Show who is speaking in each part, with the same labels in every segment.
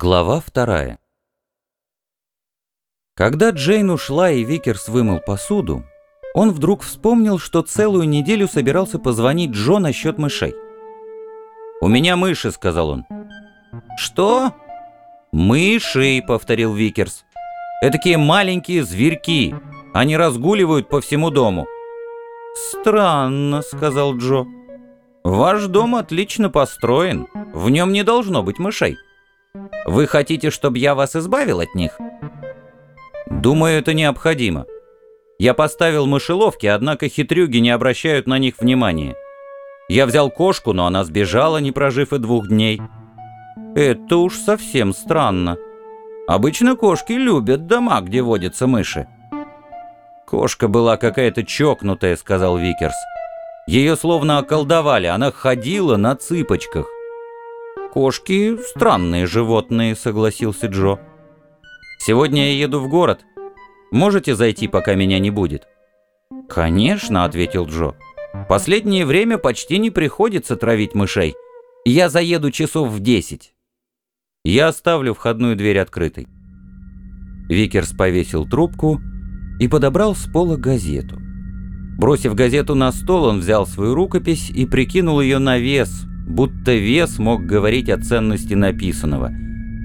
Speaker 1: Глава вторая. Когда Джейн ушла и Викерс вымыл посуду, он вдруг вспомнил, что целую неделю собирался позвонить Джо насчет мышей. «У меня мыши», — сказал он. «Что?» «Мыши», — повторил Викерс. «Этакие маленькие зверьки. Они разгуливают по всему дому». «Странно», — сказал Джо. «Ваш дом отлично построен. В нем не должно быть мышей». Вы хотите, чтобы я вас избавил от них? Думаю, это необходимо. Я поставил мышеловки, однако хитрюги не обращают на них внимания. Я взял кошку, но она сбежала, не прожив и двух дней. Это уж совсем странно. Обычно кошки любят дома, где водятся мыши. Кошка была какая-то чокнутая, сказал Викерс. Ее словно околдовали, она ходила на цыпочках. «Кошки — странные животные», — согласился Джо. «Сегодня я еду в город. Можете зайти, пока меня не будет?» «Конечно», — ответил Джо. «Последнее время почти не приходится травить мышей. Я заеду часов в десять. Я оставлю входную дверь открытой». Викерс повесил трубку и подобрал с пола газету. Бросив газету на стол, он взял свою рукопись и прикинул ее на вес, будто вес мог говорить о ценности написанного,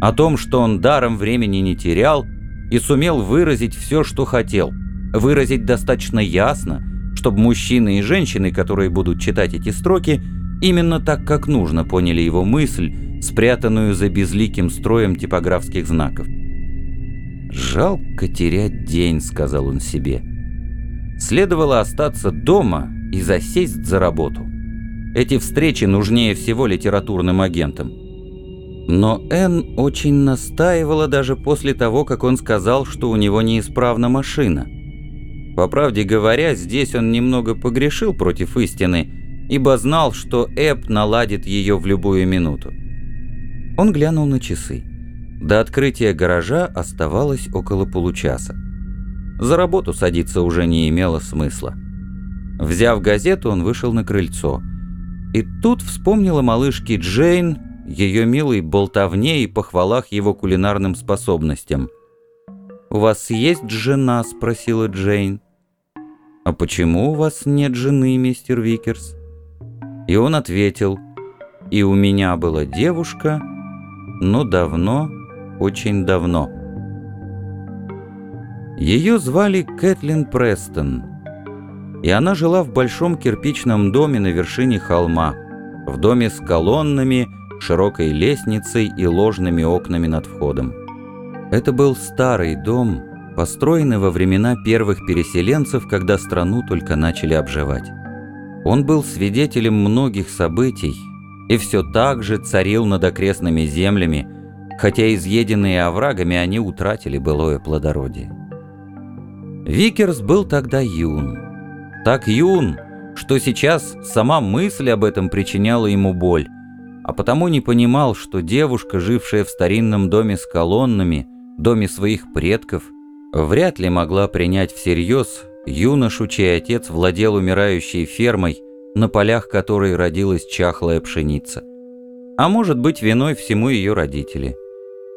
Speaker 1: о том, что он даром времени не терял и сумел выразить все, что хотел, выразить достаточно ясно, чтобы мужчины и женщины, которые будут читать эти строки, именно так, как нужно, поняли его мысль, спрятанную за безликим строем типографских знаков. «Жалко терять день», — сказал он себе. Следовало остаться дома и засесть за работу. Эти встречи нужнее всего литературным агентам. Но Энн очень настаивала даже после того, как он сказал, что у него неисправна машина. По правде говоря, здесь он немного погрешил против истины, ибо знал, что Эб наладит ее в любую минуту. Он глянул на часы. До открытия гаража оставалось около получаса. За работу садиться уже не имело смысла. Взяв газету, он вышел на крыльцо – и тут вспомнил о малышке Джейн, ее милой болтовне и похвалах его кулинарным способностям. «У вас есть жена?» — спросила Джейн. «А почему у вас нет жены, мистер Викерс?» И он ответил, «И у меня была девушка, но давно, очень давно». Ее звали Кэтлин Престон — и она жила в большом кирпичном доме на вершине холма, в доме с колоннами, широкой лестницей и ложными окнами над входом. Это был старый дом, построенный во времена первых переселенцев, когда страну только начали обживать. Он был свидетелем многих событий и все так же царил над окрестными землями, хотя изъеденные оврагами они утратили былое плодородие. Викерс был тогда юн, так юн, что сейчас сама мысль об этом причиняла ему боль, а потому не понимал, что девушка, жившая в старинном доме с колоннами, доме своих предков, вряд ли могла принять всерьез юношу, чей отец владел умирающей фермой, на полях которой родилась чахлая пшеница. А может быть, виной всему ее родители.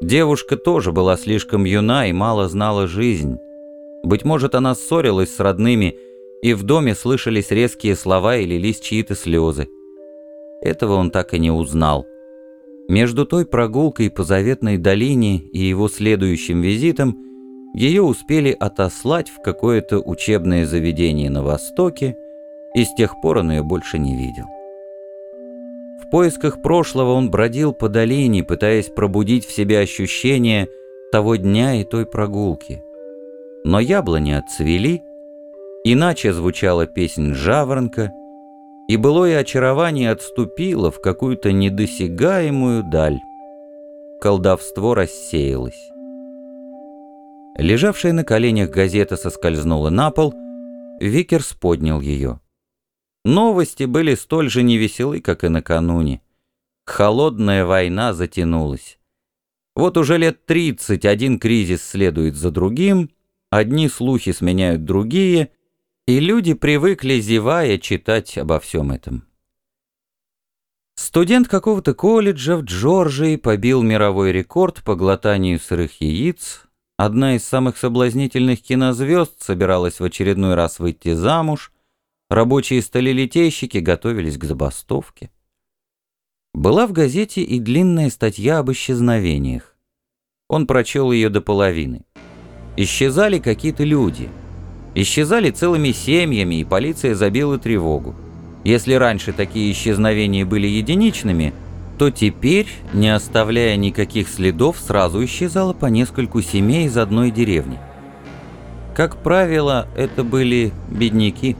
Speaker 1: Девушка тоже была слишком юна и мало знала жизнь. Быть может, она ссорилась с родными и в доме слышались резкие слова и лились чьи-то слезы. Этого он так и не узнал. Между той прогулкой по заветной долине и его следующим визитом ее успели отослать в какое-то учебное заведение на Востоке, и с тех пор он ее больше не видел. В поисках прошлого он бродил по долине, пытаясь пробудить в себе ощущение того дня и той прогулки. Но яблони отцвели, Иначе звучала песнь жаворонка, и былое очарование отступило в какую-то недосягаемую даль. Колдовство рассеялось. Лежавшая на коленях газета соскользнула на пол, Викерс поднял ее. Новости были столь же невеселы, как и накануне. Холодная война затянулась. Вот уже лет тридцать один кризис следует за другим, одни слухи сменяют другие, и люди привыкли, зевая, читать обо всем этом. Студент какого-то колледжа в Джорджии побил мировой рекорд по глотанию сырых яиц. Одна из самых соблазнительных кинозвезд собиралась в очередной раз выйти замуж. Рабочие сталелитейщики готовились к забастовке. Была в газете и длинная статья об исчезновениях. Он прочел ее до половины. Исчезали какие-то люди. Исчезали целыми семьями, и полиция забила тревогу. Если раньше такие исчезновения были единичными, то теперь, не оставляя никаких следов, сразу исчезало по нескольку семей из одной деревни. Как правило, это были бедняки.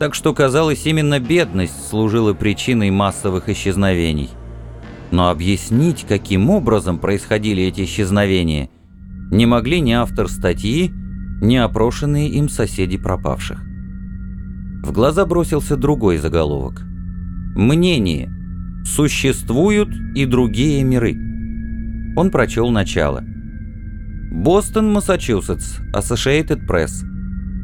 Speaker 1: Так что, казалось, именно бедность служила причиной массовых исчезновений. Но объяснить, каким образом происходили эти исчезновения, не могли ни автор статьи, ни опрошенные им соседи пропавших. В глаза бросился другой заголовок. «Мнение. Существуют и другие миры». Он прочел начало. «Бостон, Массачусетс. Associated Press.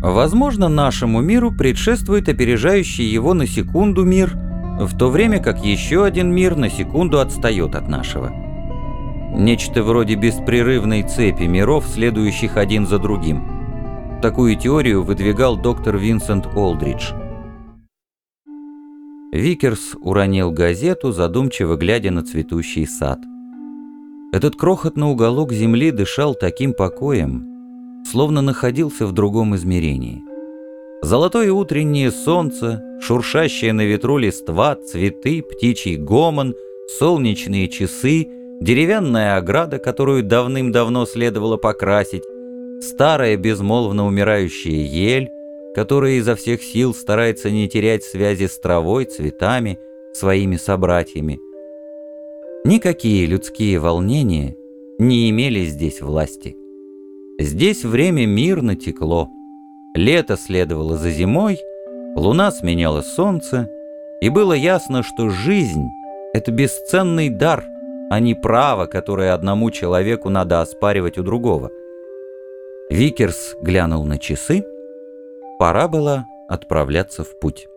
Speaker 1: Возможно, нашему миру предшествует опережающий его на секунду мир, в то время как еще один мир на секунду отстает от нашего. Нечто вроде беспрерывной цепи миров, следующих один за другим. Такую теорию выдвигал доктор Винсент Олдридж. Викерс уронил газету, задумчиво глядя на цветущий сад. Этот крохотный уголок земли дышал таким покоем, словно находился в другом измерении. Золотое утреннее солнце, шуршащая на ветру листва, цветы, птичий гомон, солнечные часы, деревянная ограда, которую давным-давно следовало покрасить, старая безмолвно умирающая ель, которая изо всех сил старается не терять связи с травой, цветами, своими собратьями. Никакие людские волнения не имели здесь власти. Здесь время мирно текло. Лето следовало за зимой, луна сменяла солнце, и было ясно, что жизнь — это бесценный дар, а не право, которое одному человеку надо оспаривать у другого — Викерс глянул на часы. Пора было отправляться в путь.